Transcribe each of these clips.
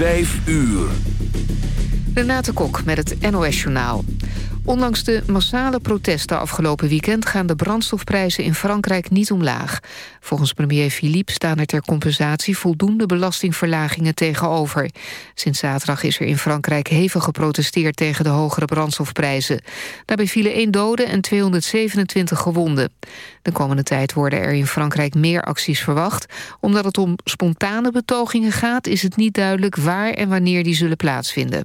Vijf uur. Renate Kok met het NOS Journaal. Ondanks de massale protesten afgelopen weekend... gaan de brandstofprijzen in Frankrijk niet omlaag. Volgens premier Philippe staan er ter compensatie... voldoende belastingverlagingen tegenover. Sinds zaterdag is er in Frankrijk hevig geprotesteerd... tegen de hogere brandstofprijzen. Daarbij vielen één dode en 227 gewonden. De komende tijd worden er in Frankrijk meer acties verwacht. Omdat het om spontane betogingen gaat... is het niet duidelijk waar en wanneer die zullen plaatsvinden.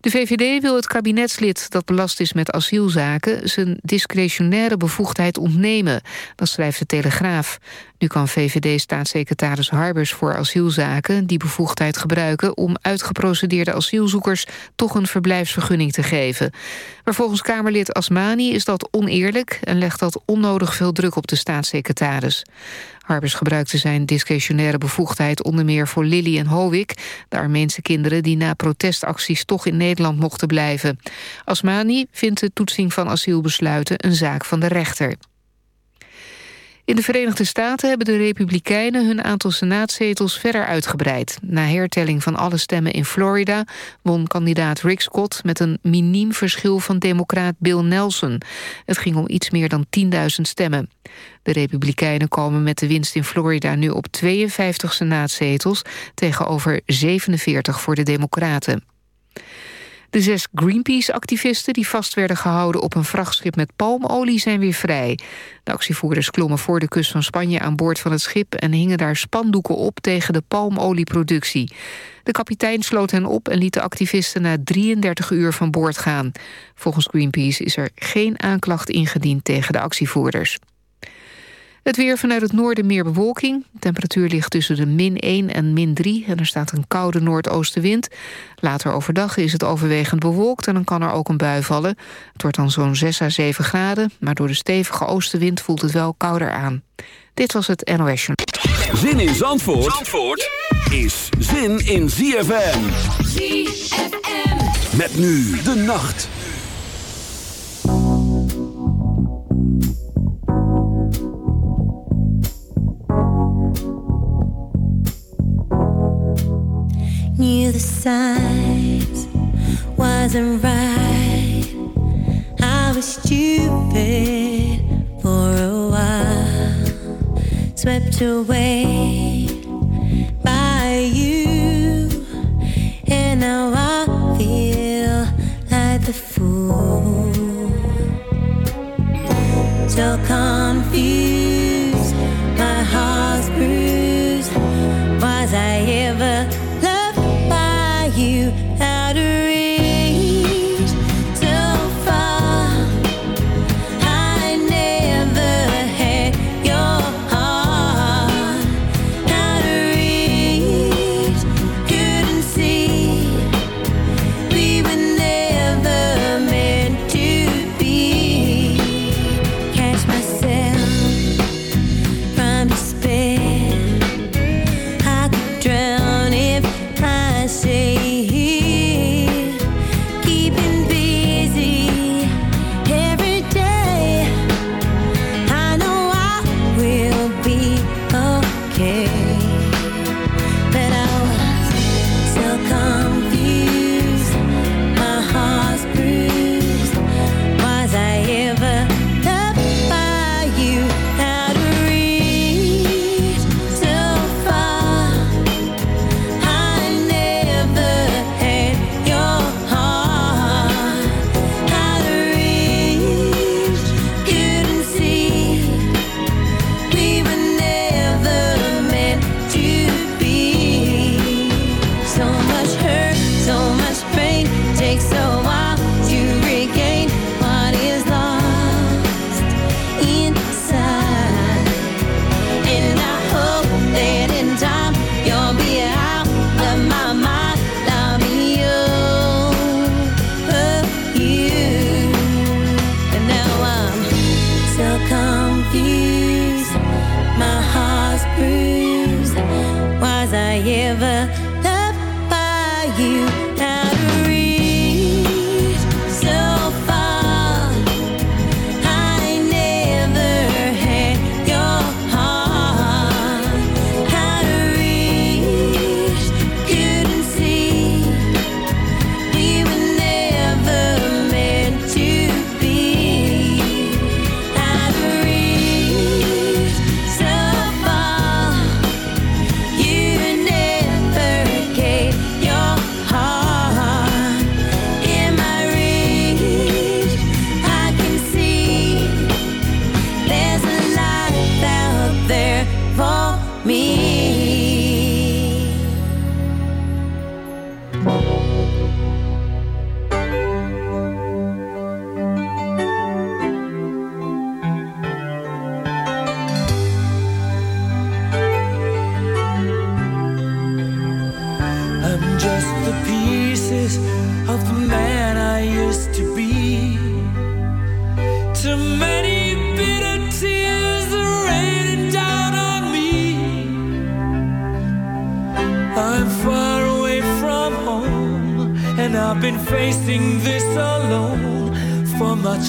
De VVD wil het kabinetslid dat belast is met asielzaken... zijn discretionaire bevoegdheid ontnemen. Dat schrijft de Telegraaf. Nu kan VVD-staatssecretaris Harbers voor asielzaken... die bevoegdheid gebruiken om uitgeprocedeerde asielzoekers... toch een verblijfsvergunning te geven. Maar volgens Kamerlid Asmani is dat oneerlijk... en legt dat onnodig veel druk op de staatssecretaris. Harbers gebruikte zijn discretionaire bevoegdheid onder meer voor Lily en Howick, de Armeense kinderen die na protestacties toch in Nederland mochten blijven. Asmani vindt de toetsing van asielbesluiten een zaak van de rechter. In de Verenigde Staten hebben de Republikeinen hun aantal senaatzetels verder uitgebreid. Na hertelling van alle stemmen in Florida won kandidaat Rick Scott met een miniem verschil van democraat Bill Nelson. Het ging om iets meer dan 10.000 stemmen. De Republikeinen komen met de winst in Florida nu op 52 senaatzetels tegenover 47 voor de Democraten. De zes Greenpeace-activisten die vast werden gehouden op een vrachtschip met palmolie zijn weer vrij. De actievoerders klommen voor de kust van Spanje aan boord van het schip en hingen daar spandoeken op tegen de palmolieproductie. De kapitein sloot hen op en liet de activisten na 33 uur van boord gaan. Volgens Greenpeace is er geen aanklacht ingediend tegen de actievoerders. Het weer vanuit het noorden meer bewolking. De temperatuur ligt tussen de min 1 en min 3 en er staat een koude noordoostenwind. Later overdag is het overwegend bewolkt en dan kan er ook een bui vallen. Het wordt dan zo'n 6 à 7 graden, maar door de stevige oostenwind voelt het wel kouder aan. Dit was het NOS Zin in Zandvoort, Zandvoort is zin in ZFM. ZFM. Met nu de nacht. Knew the signs wasn't right. I was stupid for a while, swept away by you, and now I feel like the fool. So confused,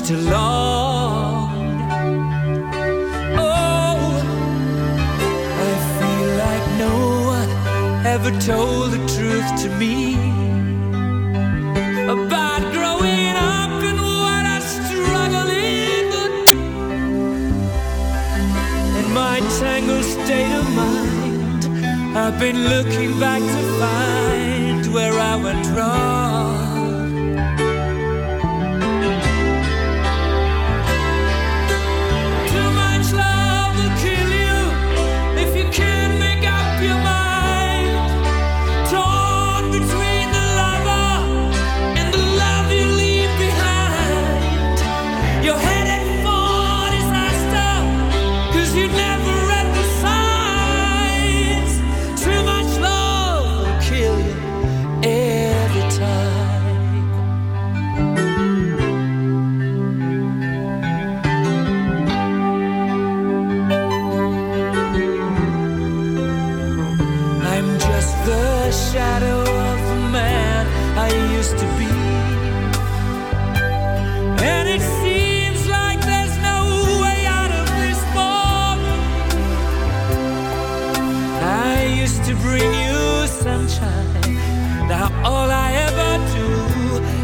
to long.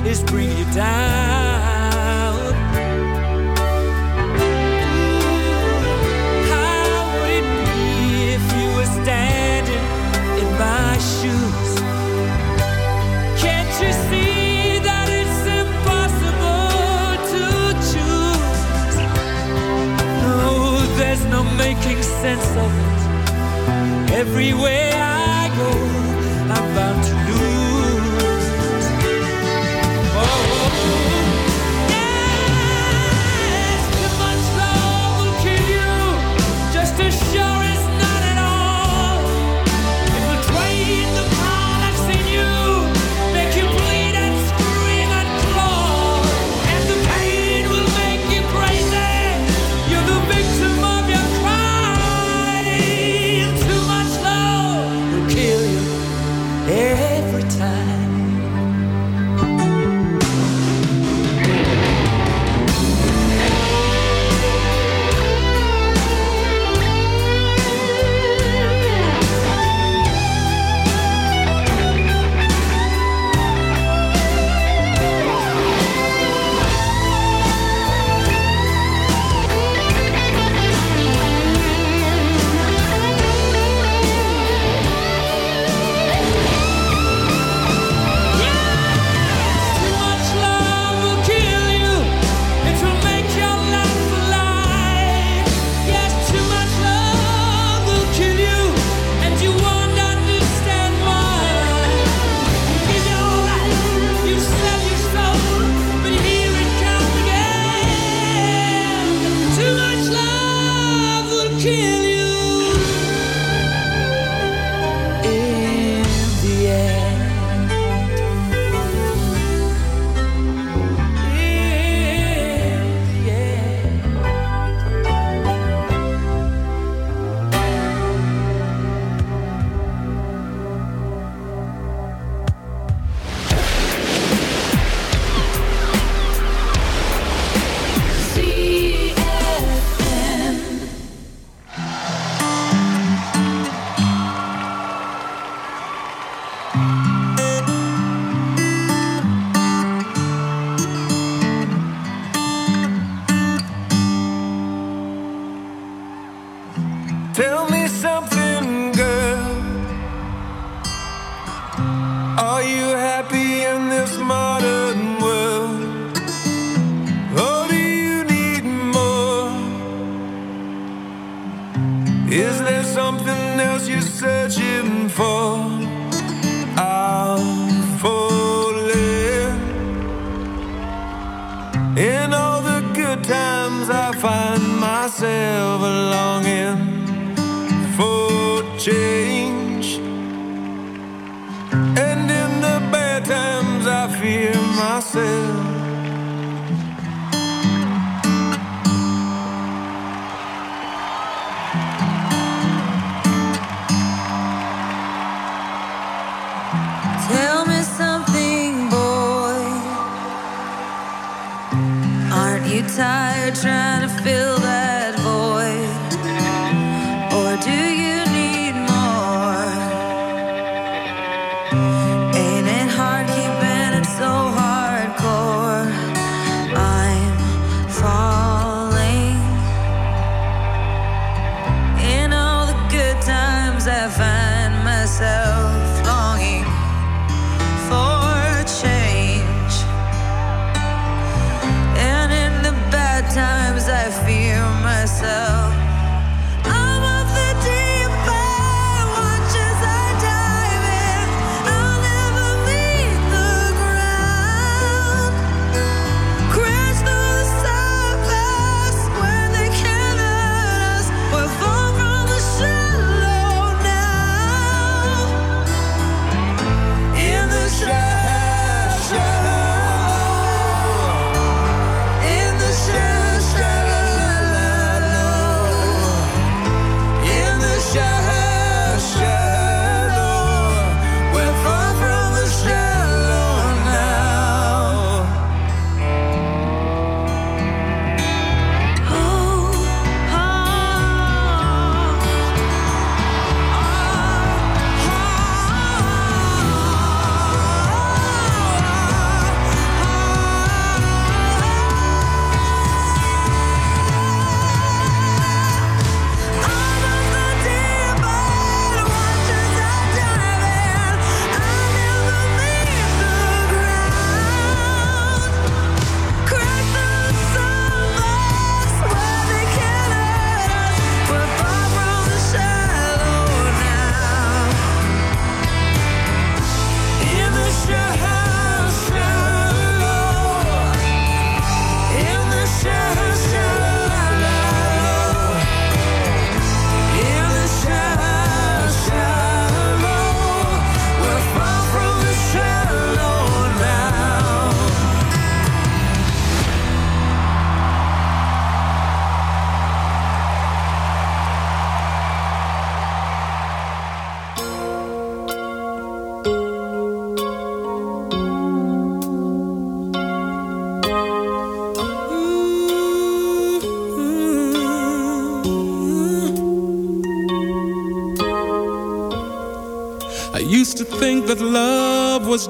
is bring you down. Ooh, how would it be if you were standing in my shoes? Can't you see that it's impossible to choose? No, there's no making sense of it. Everywhere I go. kill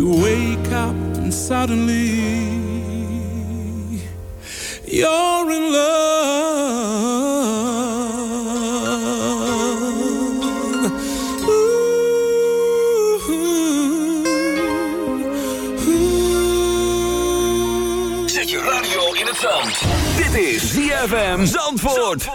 You wake up and suddenly you're in love. Zet je radio in het zand. Dit is ZFM Zandvoort.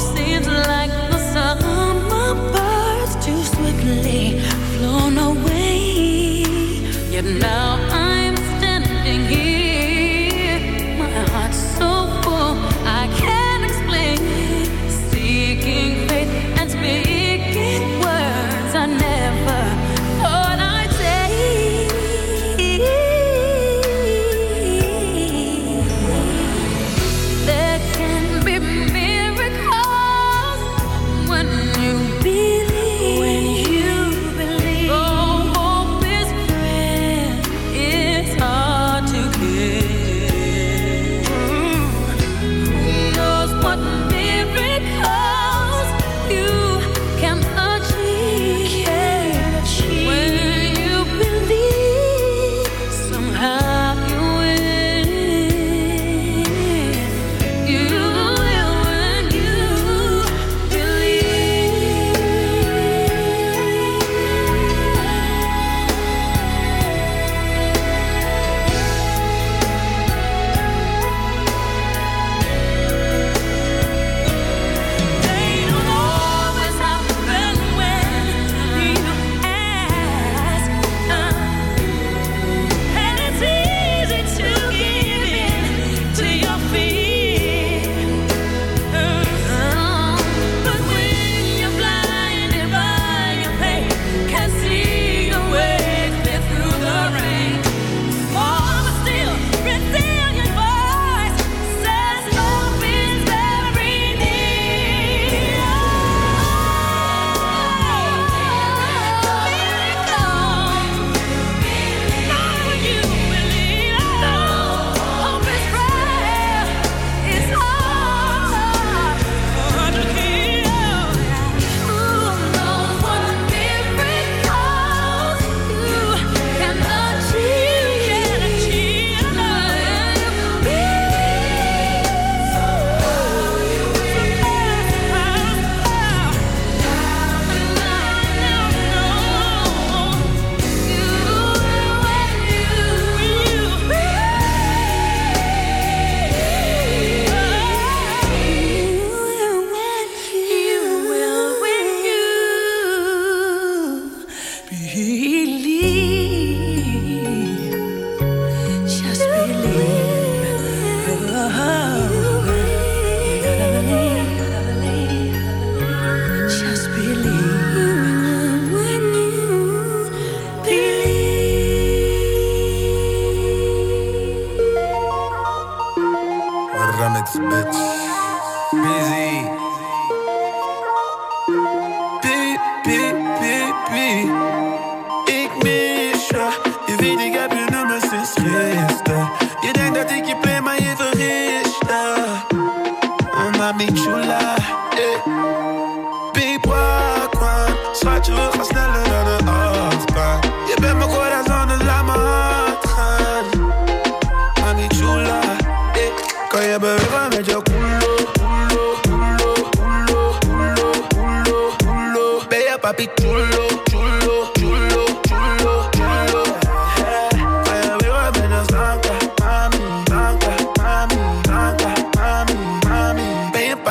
seems like the summer too swiftly flown away. Yet now.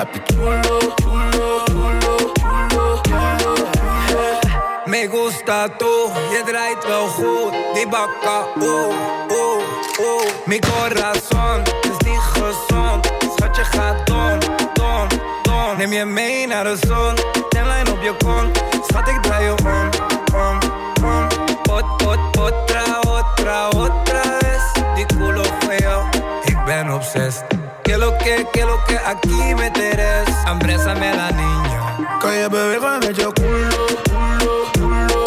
Papi chulo, chulo, chulo, chulo. Me gusta tú, je draait wel goed, die bakka, oeh, oeh, oeh. Mi corazon is niet gezond, schatje gaat don, don, don. Neem je mee naar de zon, tenlijn op je kont, schat ik draai je om, om, om. Ot, ot, otra, otra, otra vez, die culo feo, obsessed. Que lo que, que lo que aquí me teres, hambrésame la niña. Kan je bewegen met je culo, culo, culo,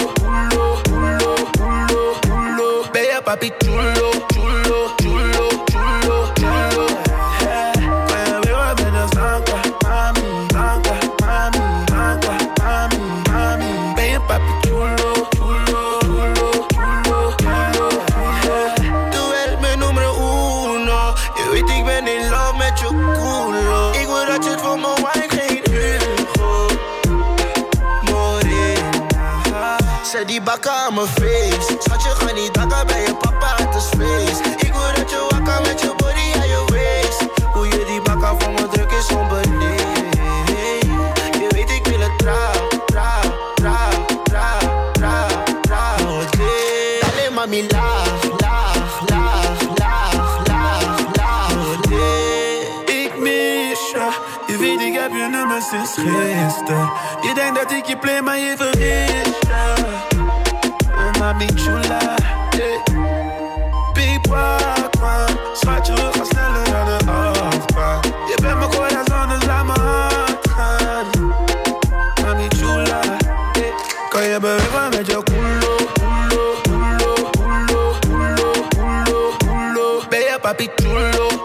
culo, culo, culo, je papi chulo, chulo, ik je play, maar je vergist je. Oh, mami chula, yeah. Big man, schatje, we gaan sneller naar de afspraak. Je bent mijn corazon, dus laat me hard gaan. Mami chula, yeah. Kan je bewegen met je culo, culo, culo, culo, culo, culo. Ben je papi chulo,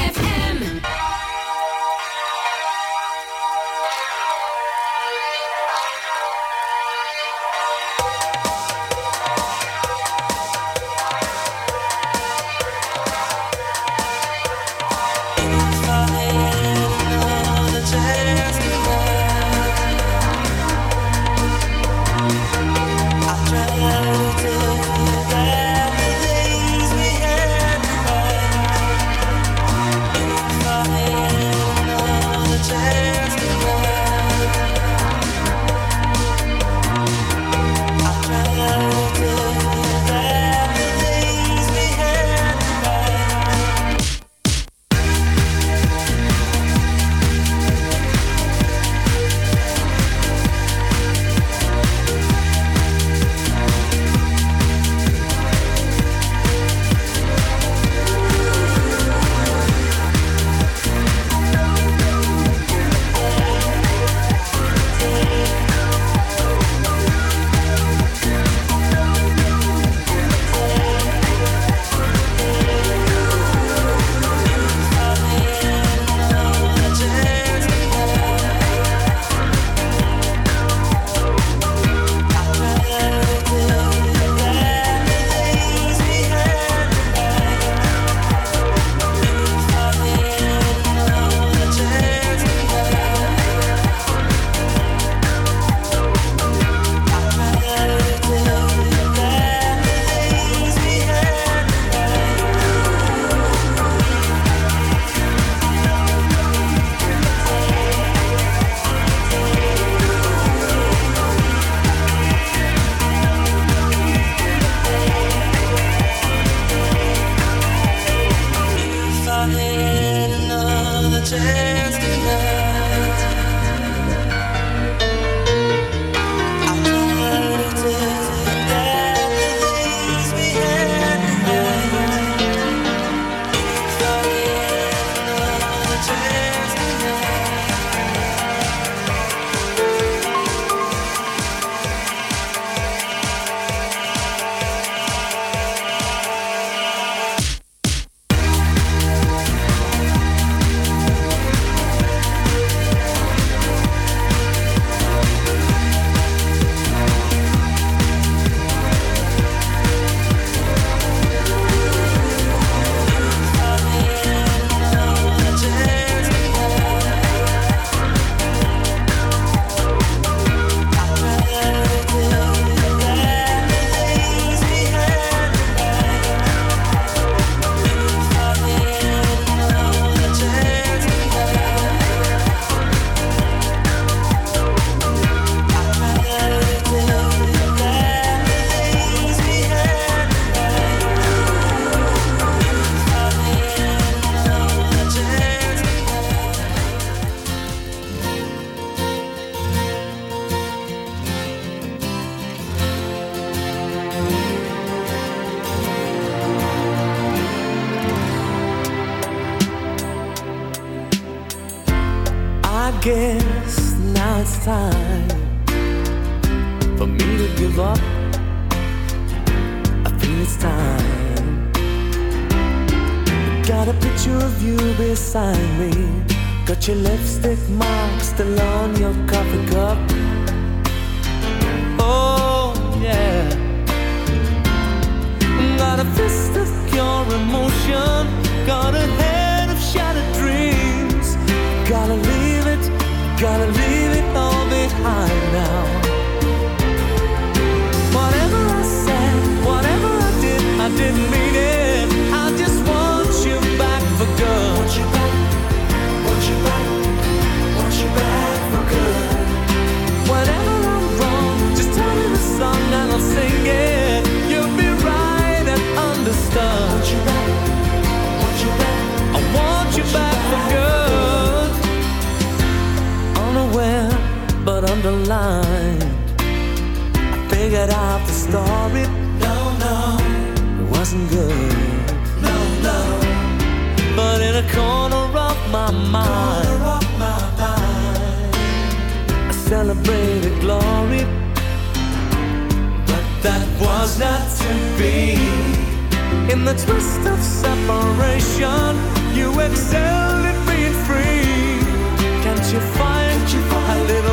twist of separation. You excel at being free. Can't you find, Can't you find a little?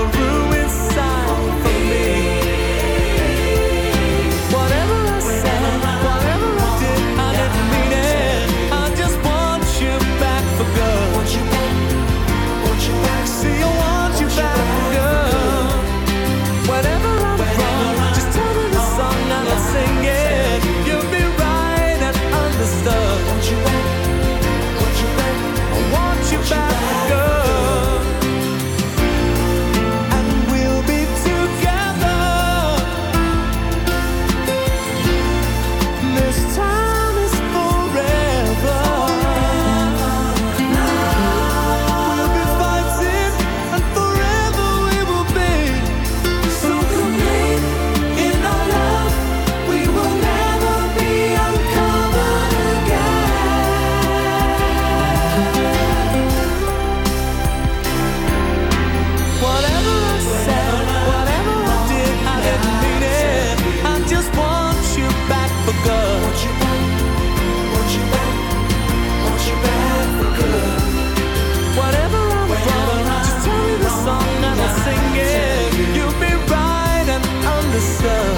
love.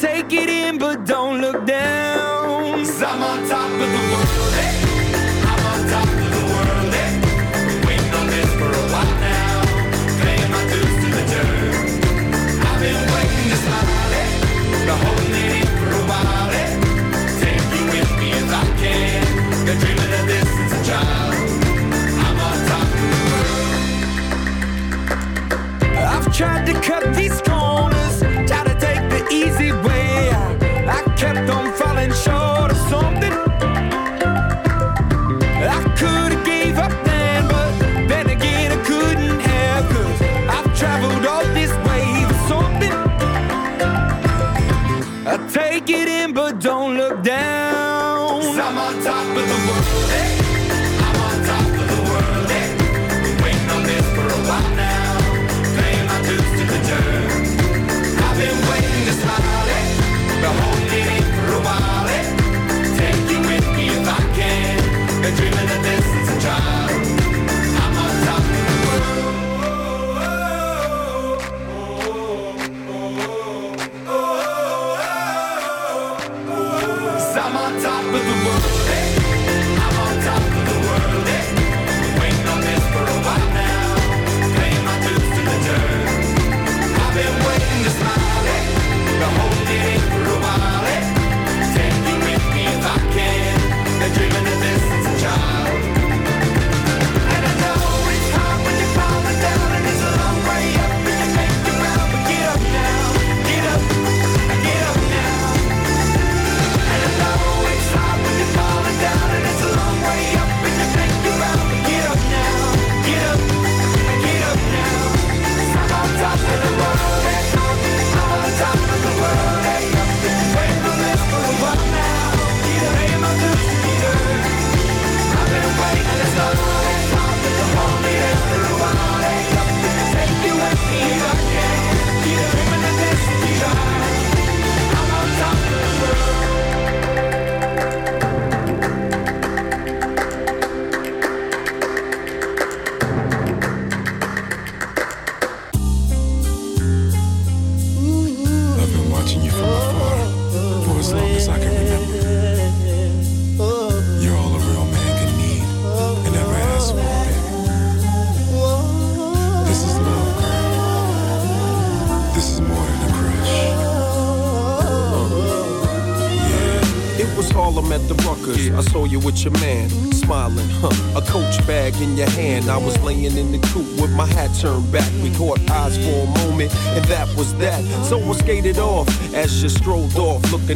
take it in, but don't look down. Cause I'm on top of the world. Hey.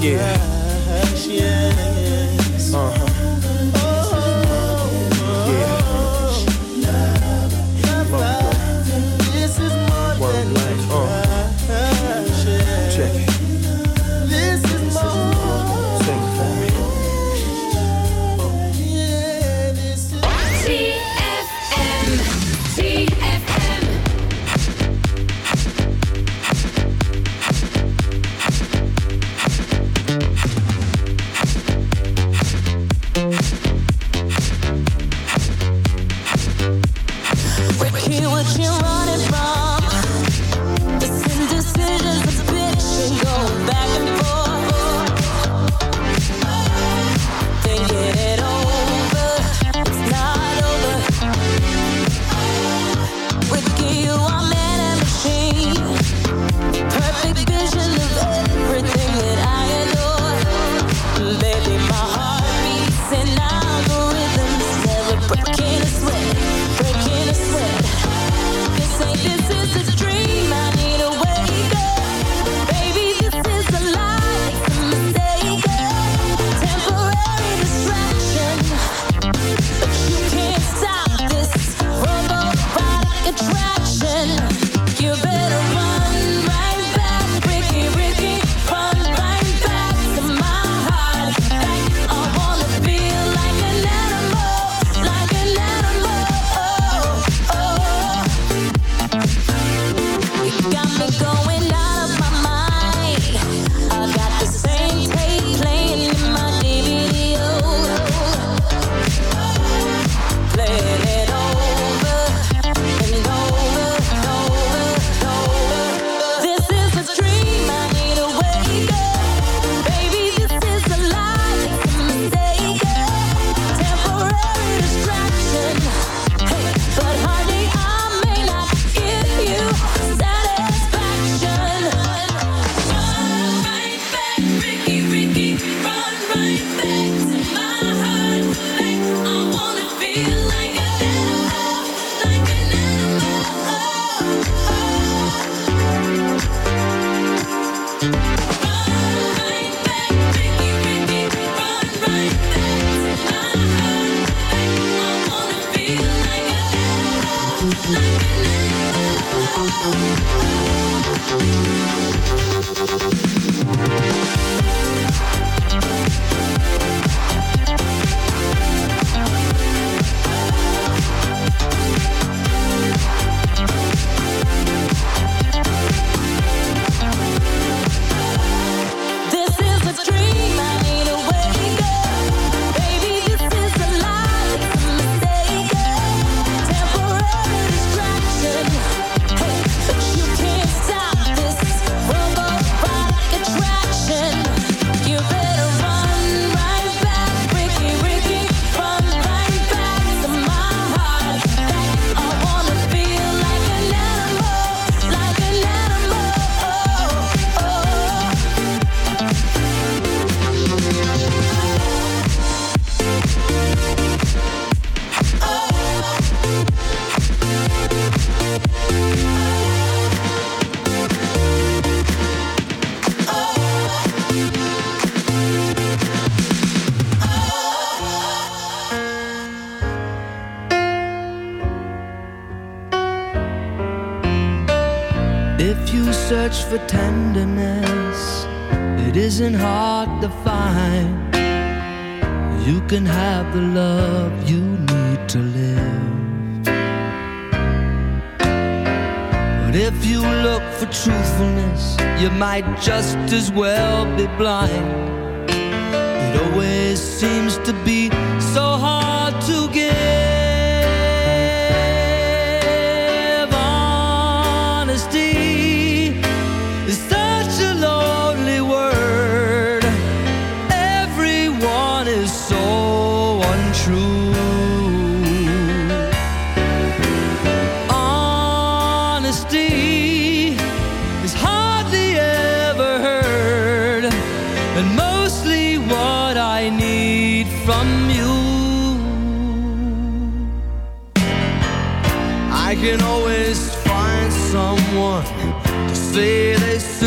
Crush. Yeah. For tenderness, it isn't hard to find. You can have the love you need to live. But if you look for truthfulness, you might just as well be blind. It always seems to be so hard to give.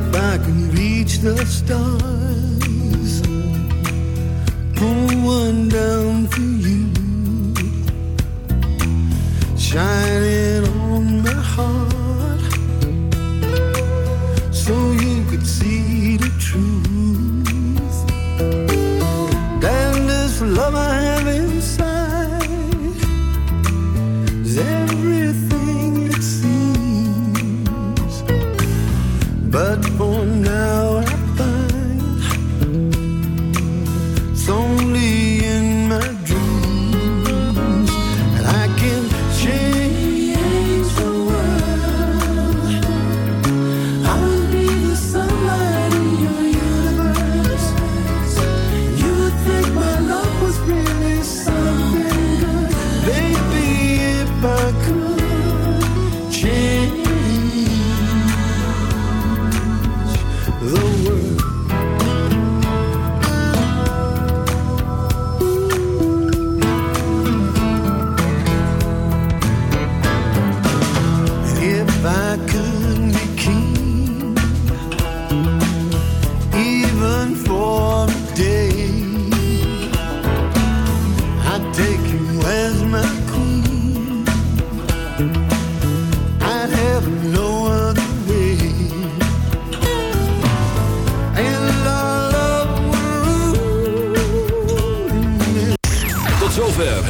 if I can reach the stars, pull one down for you, shining.